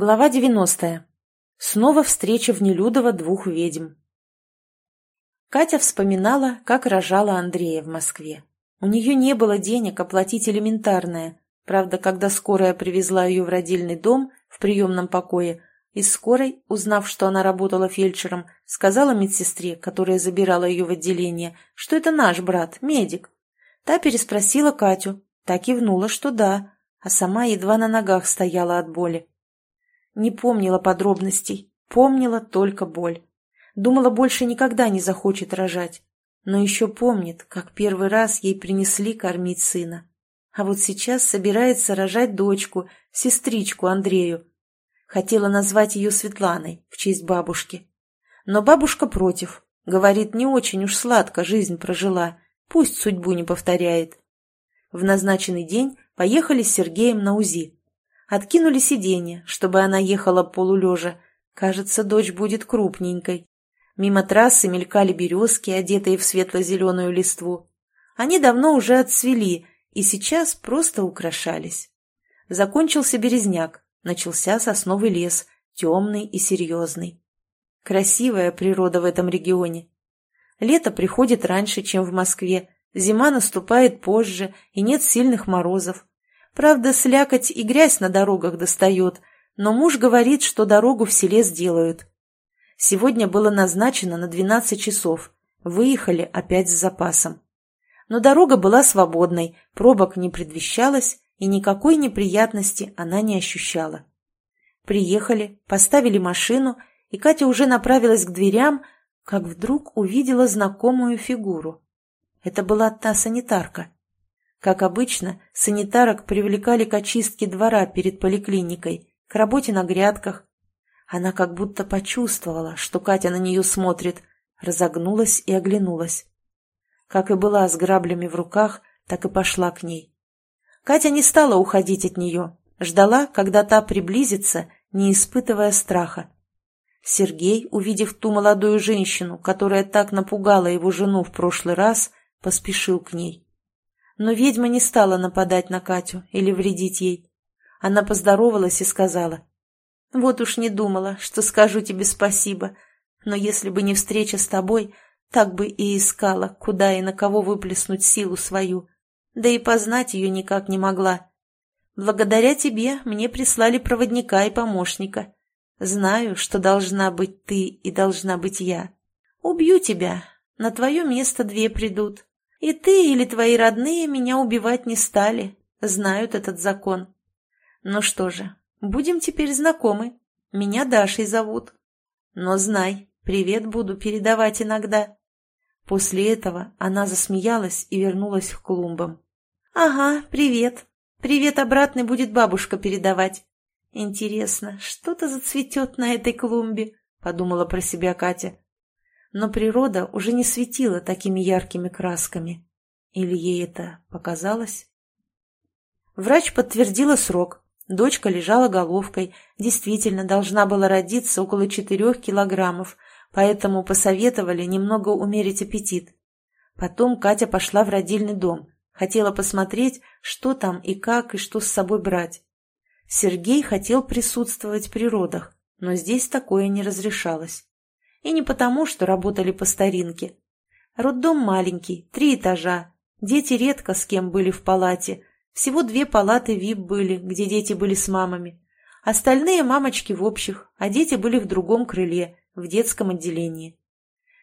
Глава 90. Снова встреча в Нелюдово двух ведьм. Катя вспоминала, как рожала Андрея в Москве. У нее не было денег оплатить элементарное. Правда, когда скорая привезла ее в родильный дом в приемном покое, из скорой, узнав, что она работала фельдшером, сказала медсестре, которая забирала ее в отделение, что это наш брат, медик. Та переспросила Катю, та кивнула, что да, а сама едва на ногах стояла от боли. Не помнила подробностей, помнила только боль. Думала, больше никогда не захочет рожать. Но еще помнит, как первый раз ей принесли кормить сына. А вот сейчас собирается рожать дочку, сестричку Андрею. Хотела назвать ее Светланой в честь бабушки. Но бабушка против. Говорит, не очень уж сладко жизнь прожила. Пусть судьбу не повторяет. В назначенный день поехали с Сергеем на УЗИ. Откинули сиденье, чтобы она ехала полулежа. Кажется, дочь будет крупненькой. Мимо трассы мелькали березки, одетые в светло-зеленую листву. Они давно уже отцвели и сейчас просто украшались. Закончился березняк, начался сосновый лес, темный и серьезный. Красивая природа в этом регионе. Лето приходит раньше, чем в Москве, зима наступает позже, и нет сильных морозов. Правда, слякоть и грязь на дорогах достает, но муж говорит, что дорогу в селе сделают. Сегодня было назначено на 12 часов. Выехали опять с запасом. Но дорога была свободной, пробок не предвещалось, и никакой неприятности она не ощущала. Приехали, поставили машину, и Катя уже направилась к дверям, как вдруг увидела знакомую фигуру. Это была та санитарка. Как обычно, санитарок привлекали к очистке двора перед поликлиникой, к работе на грядках. Она как будто почувствовала, что Катя на нее смотрит, разогнулась и оглянулась. Как и была с граблями в руках, так и пошла к ней. Катя не стала уходить от нее, ждала, когда та приблизится, не испытывая страха. Сергей, увидев ту молодую женщину, которая так напугала его жену в прошлый раз, поспешил к ней. Но ведьма не стала нападать на Катю или вредить ей. Она поздоровалась и сказала, «Вот уж не думала, что скажу тебе спасибо, но если бы не встреча с тобой, так бы и искала, куда и на кого выплеснуть силу свою, да и познать ее никак не могла. Благодаря тебе мне прислали проводника и помощника. Знаю, что должна быть ты и должна быть я. Убью тебя, на твое место две придут, и ты или твои родные меня убивать не стали, знают этот закон. Ну что же, будем теперь знакомы. Меня Дашей зовут. Но знай, привет буду передавать иногда. После этого она засмеялась и вернулась к клумбам. «Ага, привет. Привет обратный будет бабушка передавать. Интересно, что-то зацветет на этой клумбе?» — подумала про себя Катя но природа уже не светила такими яркими красками. Или ей это показалось? Врач подтвердила срок. Дочка лежала головкой, действительно должна была родиться около четырех килограммов, поэтому посоветовали немного умерить аппетит. Потом Катя пошла в родильный дом, хотела посмотреть, что там и как, и что с собой брать. Сергей хотел присутствовать при родах, но здесь такое не разрешалось. И не потому, что работали по старинке. Роддом маленький, три этажа. Дети редко с кем были в палате. Всего две палаты ВИП были, где дети были с мамами. Остальные мамочки в общих, а дети были в другом крыле, в детском отделении.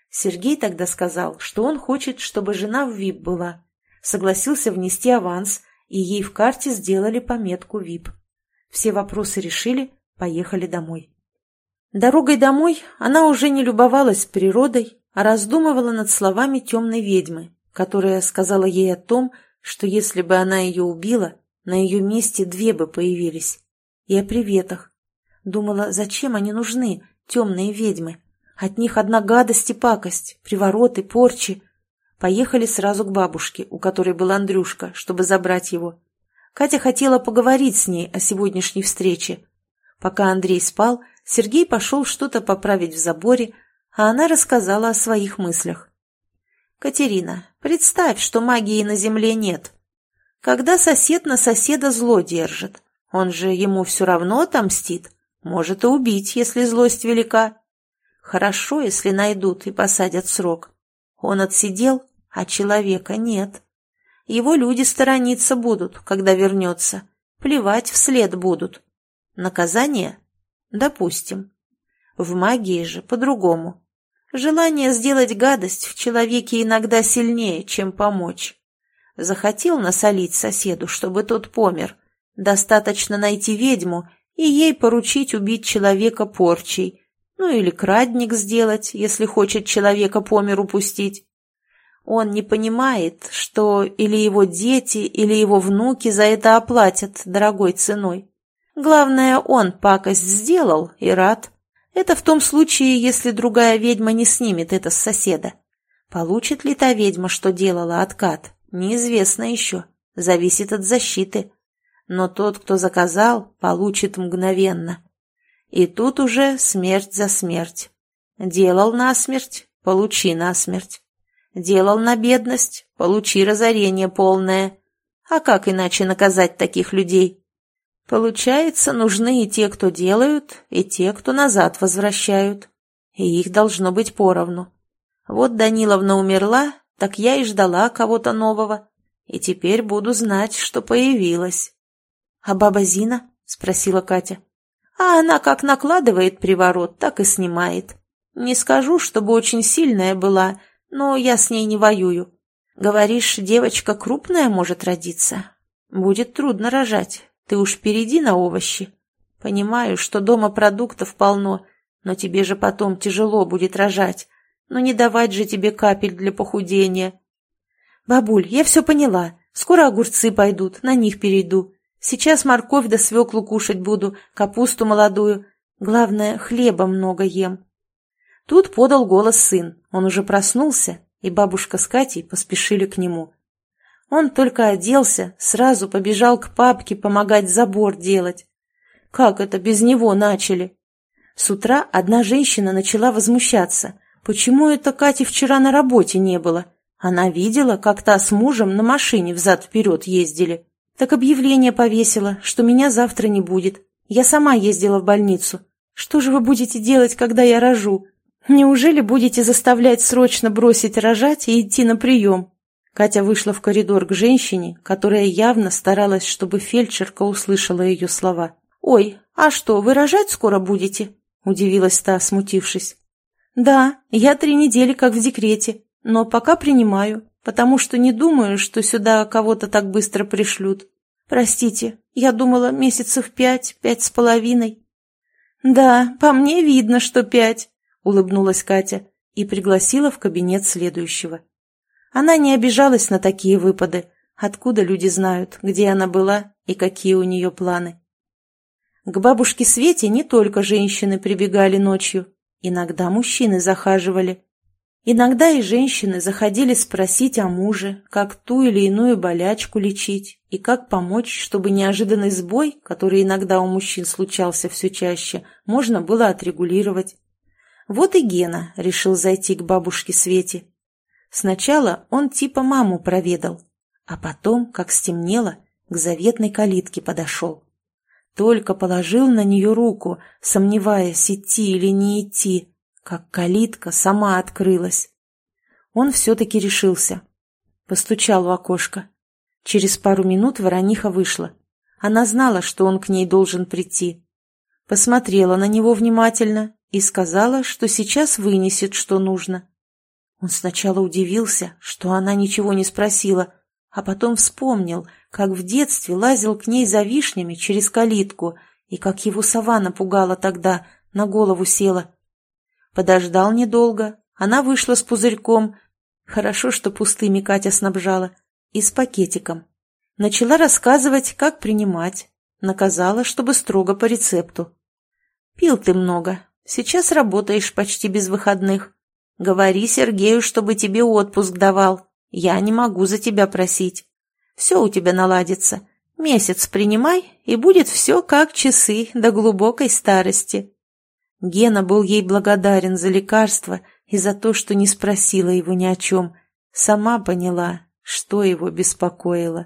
Сергей тогда сказал, что он хочет, чтобы жена в ВИП была. Согласился внести аванс, и ей в карте сделали пометку ВИП. Все вопросы решили, поехали домой. Дорогой домой она уже не любовалась природой, а раздумывала над словами темной ведьмы, которая сказала ей о том, что если бы она ее убила, на ее месте две бы появились. И о приветах. Думала, зачем они нужны, темные ведьмы? От них одна гадость и пакость, привороты, порчи. Поехали сразу к бабушке, у которой был Андрюшка, чтобы забрать его. Катя хотела поговорить с ней о сегодняшней встрече. Пока Андрей спал, Сергей пошел что-то поправить в заборе, а она рассказала о своих мыслях. «Катерина, представь, что магии на земле нет. Когда сосед на соседа зло держит, он же ему все равно отомстит. Может и убить, если злость велика. Хорошо, если найдут и посадят срок. Он отсидел, а человека нет. Его люди сторониться будут, когда вернется. Плевать вслед будут. Наказание? Допустим. В магии же по-другому. Желание сделать гадость в человеке иногда сильнее, чем помочь. Захотел насолить соседу, чтобы тот помер. Достаточно найти ведьму и ей поручить убить человека порчей. Ну или крадник сделать, если хочет человека по миру пустить. Он не понимает, что или его дети, или его внуки за это оплатят дорогой ценой. Главное, он пакость сделал и рад. Это в том случае, если другая ведьма не снимет это с соседа. Получит ли та ведьма, что делала откат, неизвестно еще. Зависит от защиты. Но тот, кто заказал, получит мгновенно. И тут уже смерть за смерть. Делал насмерть, получи насмерть. Делал на бедность, получи разорение полное. А как иначе наказать таких людей? Получается, нужны и те, кто делают, и те, кто назад возвращают. И их должно быть поровну. Вот Даниловна умерла, так я и ждала кого-то нового. И теперь буду знать, что появилась. — А баба Зина? — спросила Катя. — А она как накладывает приворот, так и снимает. Не скажу, чтобы очень сильная была, — но я с ней не воюю. Говоришь, девочка крупная может родиться? Будет трудно рожать. Ты уж впереди на овощи. Понимаю, что дома продуктов полно, но тебе же потом тяжело будет рожать. Но не давать же тебе капель для похудения. Бабуль, я все поняла. Скоро огурцы пойдут, на них перейду. Сейчас морковь да свеклу кушать буду, капусту молодую. Главное, хлеба много ем. Тут подал голос сын. Он уже проснулся, и бабушка с Катей поспешили к нему. Он только оделся, сразу побежал к папке помогать забор делать. Как это без него начали? С утра одна женщина начала возмущаться. Почему это Кати вчера на работе не было? Она видела, как та с мужем на машине взад-вперед ездили. Так объявление повесила, что меня завтра не будет. Я сама ездила в больницу. Что же вы будете делать, когда я рожу? «Неужели будете заставлять срочно бросить рожать и идти на прием?» Катя вышла в коридор к женщине, которая явно старалась, чтобы фельдшерка услышала ее слова. «Ой, а что, вы рожать скоро будете?» – удивилась та, смутившись. «Да, я три недели как в декрете, но пока принимаю, потому что не думаю, что сюда кого-то так быстро пришлют. Простите, я думала месяцев пять, пять с половиной». «Да, по мне видно, что пять», улыбнулась Катя и пригласила в кабинет следующего. Она не обижалась на такие выпады. Откуда люди знают, где она была и какие у нее планы? К бабушке Свете не только женщины прибегали ночью. Иногда мужчины захаживали. Иногда и женщины заходили спросить о муже, как ту или иную болячку лечить и как помочь, чтобы неожиданный сбой, который иногда у мужчин случался все чаще, можно было отрегулировать. Вот и Гена решил зайти к бабушке Свете. Сначала он типа маму проведал, а потом, как стемнело, к заветной калитке подошел. Только положил на нее руку, сомневаясь, идти или не идти, как калитка сама открылась. Он все-таки решился. Постучал у окошка. Через пару минут ворониха вышла. Она знала, что он к ней должен прийти. Посмотрела на него внимательно и сказала, что сейчас вынесет, что нужно. Он сначала удивился, что она ничего не спросила, а потом вспомнил, как в детстве лазил к ней за вишнями через калитку и как его сова напугала тогда, на голову села. Подождал недолго, она вышла с пузырьком, хорошо, что пустыми Катя снабжала, и с пакетиком. Начала рассказывать, как принимать, наказала, чтобы строго по рецепту. «Пил ты много, Сейчас работаешь почти без выходных. Говори Сергею, чтобы тебе отпуск давал. Я не могу за тебя просить. Все у тебя наладится. Месяц принимай, и будет все как часы до глубокой старости. Гена был ей благодарен за лекарство и за то, что не спросила его ни о чем. Сама поняла, что его беспокоило.